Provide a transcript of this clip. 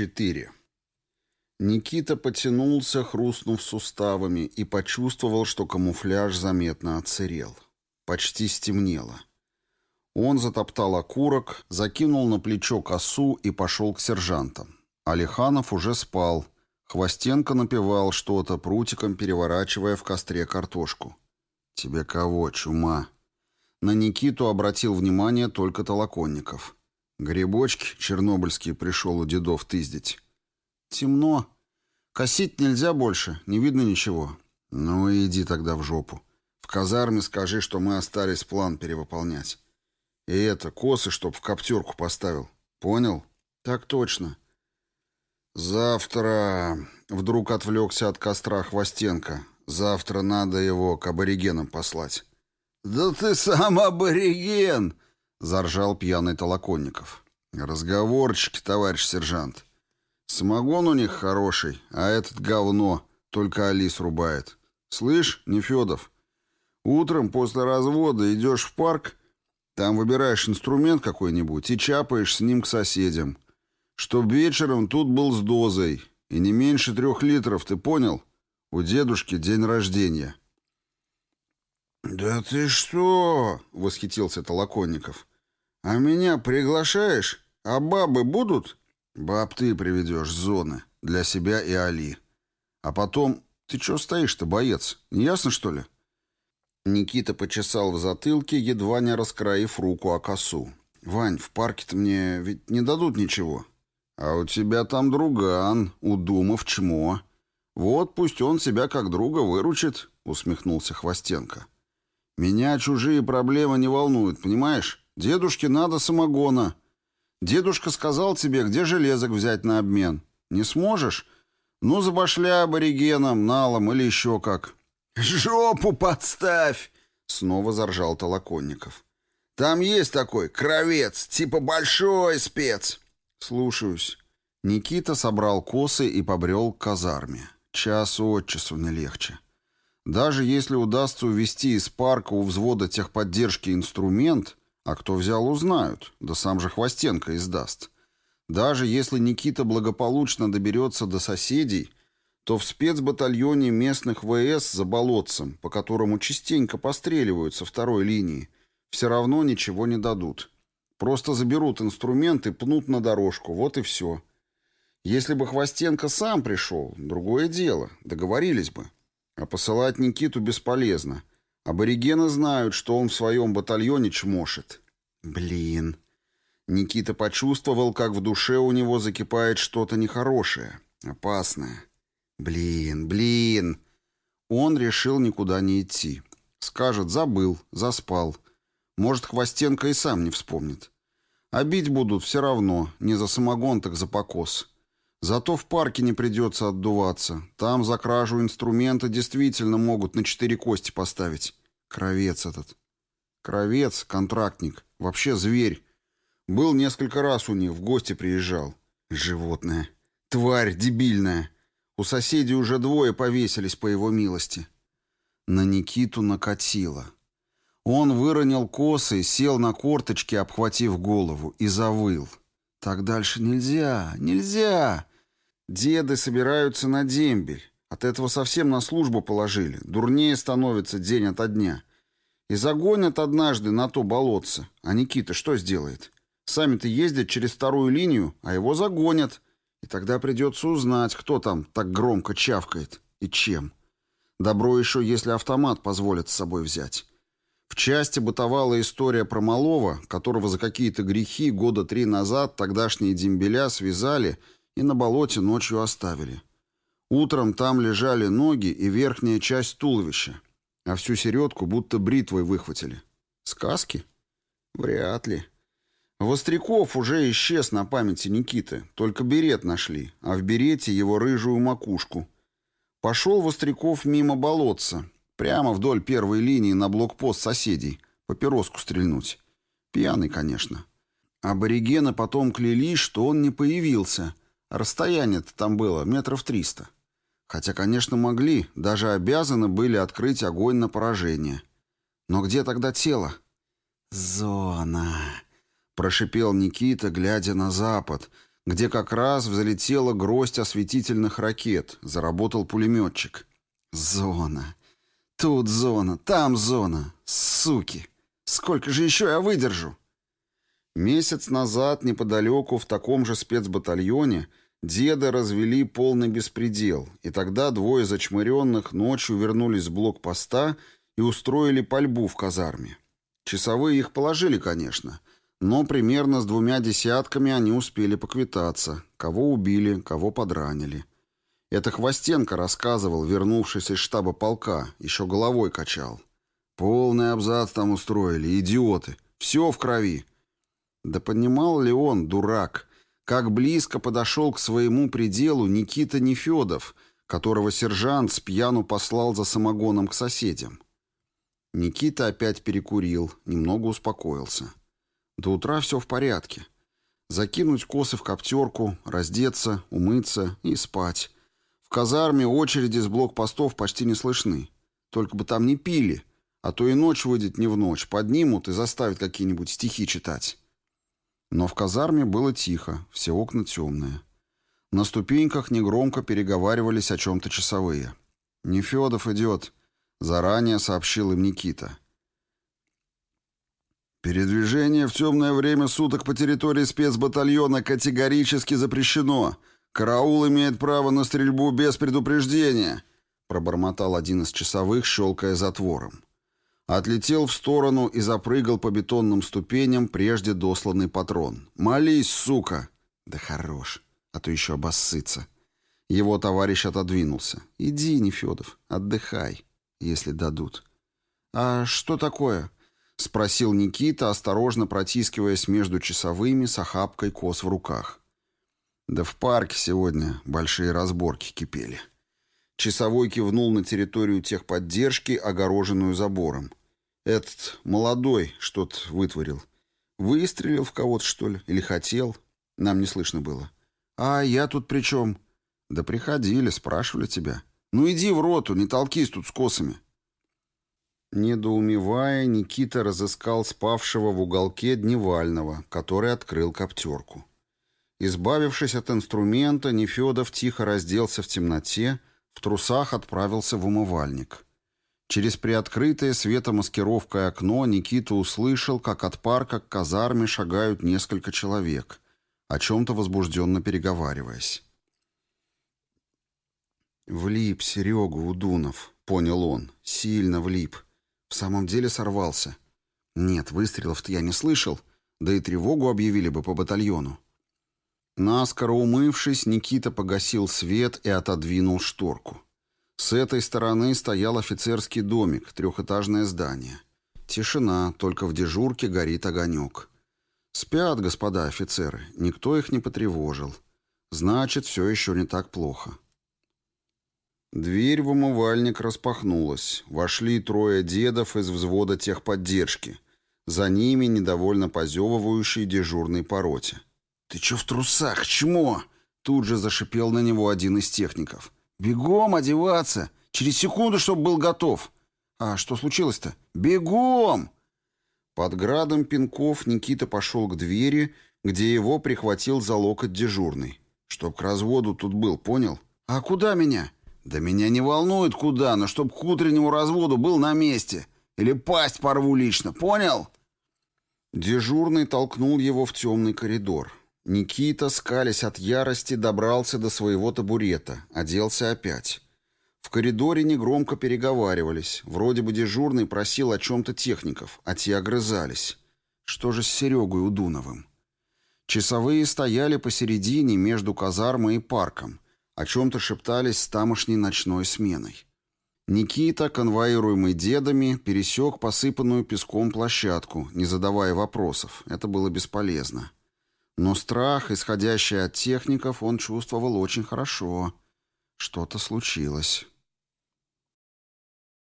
4. Никита потянулся, хрустнув суставами, и почувствовал, что камуфляж заметно отсырел. Почти стемнело. Он затоптал окурок, закинул на плечо косу и пошел к сержантам. Алиханов уже спал. Хвостенко напевал что-то, прутиком переворачивая в костре картошку. «Тебе кого, чума?» На Никиту обратил внимание только Толоконников. Грибочки чернобыльские пришел у дедов тыздить. Темно. Косить нельзя больше, не видно ничего. Ну иди тогда в жопу. В казарме скажи, что мы остались план перевыполнять. И это, косы, чтоб в коптерку поставил. Понял? Так точно. Завтра... Вдруг отвлекся от костра Хвостенко. Завтра надо его к аборигенам послать. «Да ты сам абориген!» — заржал пьяный Толоконников. «Разговорчики, товарищ сержант. Самогон у них хороший, а этот говно, только Алис рубает. Слышь, Нефедов, утром после развода идешь в парк, там выбираешь инструмент какой-нибудь и чапаешь с ним к соседям. Чтоб вечером тут был с дозой, и не меньше трех литров, ты понял? У дедушки день рождения». «Да ты что?» — восхитился Толоконников. «А меня приглашаешь? А бабы будут?» «Баб ты приведешь зоны. Для себя и Али. А потом... Ты чё стоишь-то, боец? Не ясно, что ли?» Никита почесал в затылке, едва не раскроив руку о косу. «Вань, в парке-то мне ведь не дадут ничего». «А у тебя там друган, удумав чмо. Вот пусть он себя как друга выручит», — усмехнулся Хвостенко. «Меня чужие проблемы не волнуют, понимаешь? Дедушке надо самогона. Дедушка сказал тебе, где железок взять на обмен. Не сможешь? Ну, забашляй аборигеном, налом или еще как». «Жопу подставь!» — снова заржал Толоконников. «Там есть такой кровец, типа большой спец». «Слушаюсь». Никита собрал косы и побрел к казарме. Час от часу не легче. Даже если удастся увести из парка у взвода техподдержки инструмент, а кто взял, узнают, да сам же Хвостенко издаст. Даже если Никита благополучно доберется до соседей, то в спецбатальоне местных ВС за болотцем, по которому частенько постреливают со второй линии, все равно ничего не дадут. Просто заберут инструмент и пнут на дорожку, вот и все. Если бы Хвостенко сам пришел, другое дело, договорились бы. А посылать Никиту бесполезно. Аборигены знают, что он в своем батальоне чмошит. Блин. Никита почувствовал, как в душе у него закипает что-то нехорошее, опасное. Блин, блин. Он решил никуда не идти. Скажет, забыл, заспал. Может, Хвостенко и сам не вспомнит. А бить будут все равно, не за самогон, так за покос. Зато в парке не придется отдуваться. Там за кражу инструмента действительно могут на четыре кости поставить. Кровец этот. Кровец, контрактник. Вообще зверь. Был несколько раз у них, в гости приезжал. Животное. Тварь дебильная. У соседей уже двое повесились по его милости. На Никиту накатило. Он выронил косы, сел на корточки, обхватив голову, и завыл. «Так дальше нельзя, нельзя!» Деды собираются на дембель. От этого совсем на службу положили. Дурнее становится день ото дня. И загонят однажды на то болотце. А Никита что сделает? Сами-то ездят через вторую линию, а его загонят. И тогда придется узнать, кто там так громко чавкает и чем. Добро еще, если автомат позволят с собой взять. В части бытовала история про малого, которого за какие-то грехи года три назад тогдашние дембеля связали и на болоте ночью оставили. Утром там лежали ноги и верхняя часть туловища, а всю середку будто бритвой выхватили. Сказки? Вряд ли. Востряков уже исчез на памяти Никиты, только берет нашли, а в берете его рыжую макушку. Пошел Востряков мимо болотца, прямо вдоль первой линии на блокпост соседей, папироску стрельнуть. Пьяный, конечно. Аборигены потом клялись, что он не появился, Расстояние-то там было метров триста. Хотя, конечно, могли, даже обязаны были открыть огонь на поражение. Но где тогда тело? «Зона», — прошипел Никита, глядя на запад, где как раз взлетела гроздь осветительных ракет, заработал пулеметчик. Зона. Тут зона, там зона. Суки. Сколько же еще я выдержу? Месяц назад неподалеку в таком же спецбатальоне деда развели полный беспредел, и тогда двое зачмыренных ночью вернулись с блокпоста и устроили пальбу в казарме. Часовые их положили, конечно, но примерно с двумя десятками они успели поквитаться, кого убили, кого подранили. Это Хвостенко рассказывал, вернувшись из штаба полка, еще головой качал. Полный абзац там устроили, идиоты. Все в крови. Да понимал ли он, дурак, как близко подошел к своему пределу Никита Нефедов, которого сержант с пьяну послал за самогоном к соседям? Никита опять перекурил, немного успокоился. До утра все в порядке. Закинуть косы в коптерку, раздеться, умыться и спать. В казарме очереди с блокпостов почти не слышны. Только бы там не пили, а то и ночь выйдет не в ночь, поднимут и заставят какие-нибудь стихи читать. Но в казарме было тихо, все окна темные. На ступеньках негромко переговаривались о чем-то часовые. «Нефедов идет», — заранее сообщил им Никита. «Передвижение в темное время суток по территории спецбатальона категорически запрещено. Караул имеет право на стрельбу без предупреждения», — пробормотал один из часовых, щелкая затвором. Отлетел в сторону и запрыгал по бетонным ступеням прежде досланный патрон. «Молись, сука!» «Да хорош, а то еще обоссытся». Его товарищ отодвинулся. «Иди, Нефедов, отдыхай, если дадут». «А что такое?» — спросил Никита, осторожно протискиваясь между часовыми с охапкой кос в руках. «Да в парке сегодня большие разборки кипели». Часовой кивнул на территорию техподдержки, огороженную забором. Этот молодой что-то вытворил. Выстрелил в кого-то, что ли? Или хотел? Нам не слышно было. А я тут при чем? Да приходили, спрашивали тебя. Ну иди в роту, не толкись тут с косами. Недоумевая, Никита разыскал спавшего в уголке Дневального, который открыл коптерку. Избавившись от инструмента, Нефедов тихо разделся в темноте, в трусах отправился в умывальник. Через приоткрытое светомаскировкой окно Никита услышал, как от парка к казарме шагают несколько человек, о чем-то возбужденно переговариваясь. «Влип Серега Удунов», — понял он, — «сильно влип. В самом деле сорвался. Нет, выстрелов-то я не слышал, да и тревогу объявили бы по батальону». Наскоро умывшись, Никита погасил свет и отодвинул шторку. С этой стороны стоял офицерский домик, трехэтажное здание. Тишина, только в дежурке горит огонек. Спят, господа офицеры, никто их не потревожил. Значит, все еще не так плохо. Дверь в умывальник распахнулась. Вошли трое дедов из взвода техподдержки. За ними недовольно позевывающий дежурный по роте. «Ты че в трусах, чмо?» Тут же зашипел на него один из техников. «Бегом одеваться! Через секунду, чтобы был готов!» «А что случилось-то?» «Бегом!» Под градом пинков Никита пошел к двери, где его прихватил за локоть дежурный. «Чтоб к разводу тут был, понял?» «А куда меня?» «Да меня не волнует куда, но чтоб к утреннему разводу был на месте. Или пасть порву лично, понял?» Дежурный толкнул его в темный коридор. Никита, скалясь от ярости, добрался до своего табурета, оделся опять. В коридоре негромко переговаривались. Вроде бы дежурный просил о чем-то техников, а те огрызались. Что же с Серегой Удуновым? Часовые стояли посередине между казармой и парком, о чем-то шептались с тамошней ночной сменой. Никита, конвоируемый дедами, пересек посыпанную песком площадку, не задавая вопросов. Это было бесполезно. Но страх, исходящий от техников, он чувствовал очень хорошо. Что-то случилось.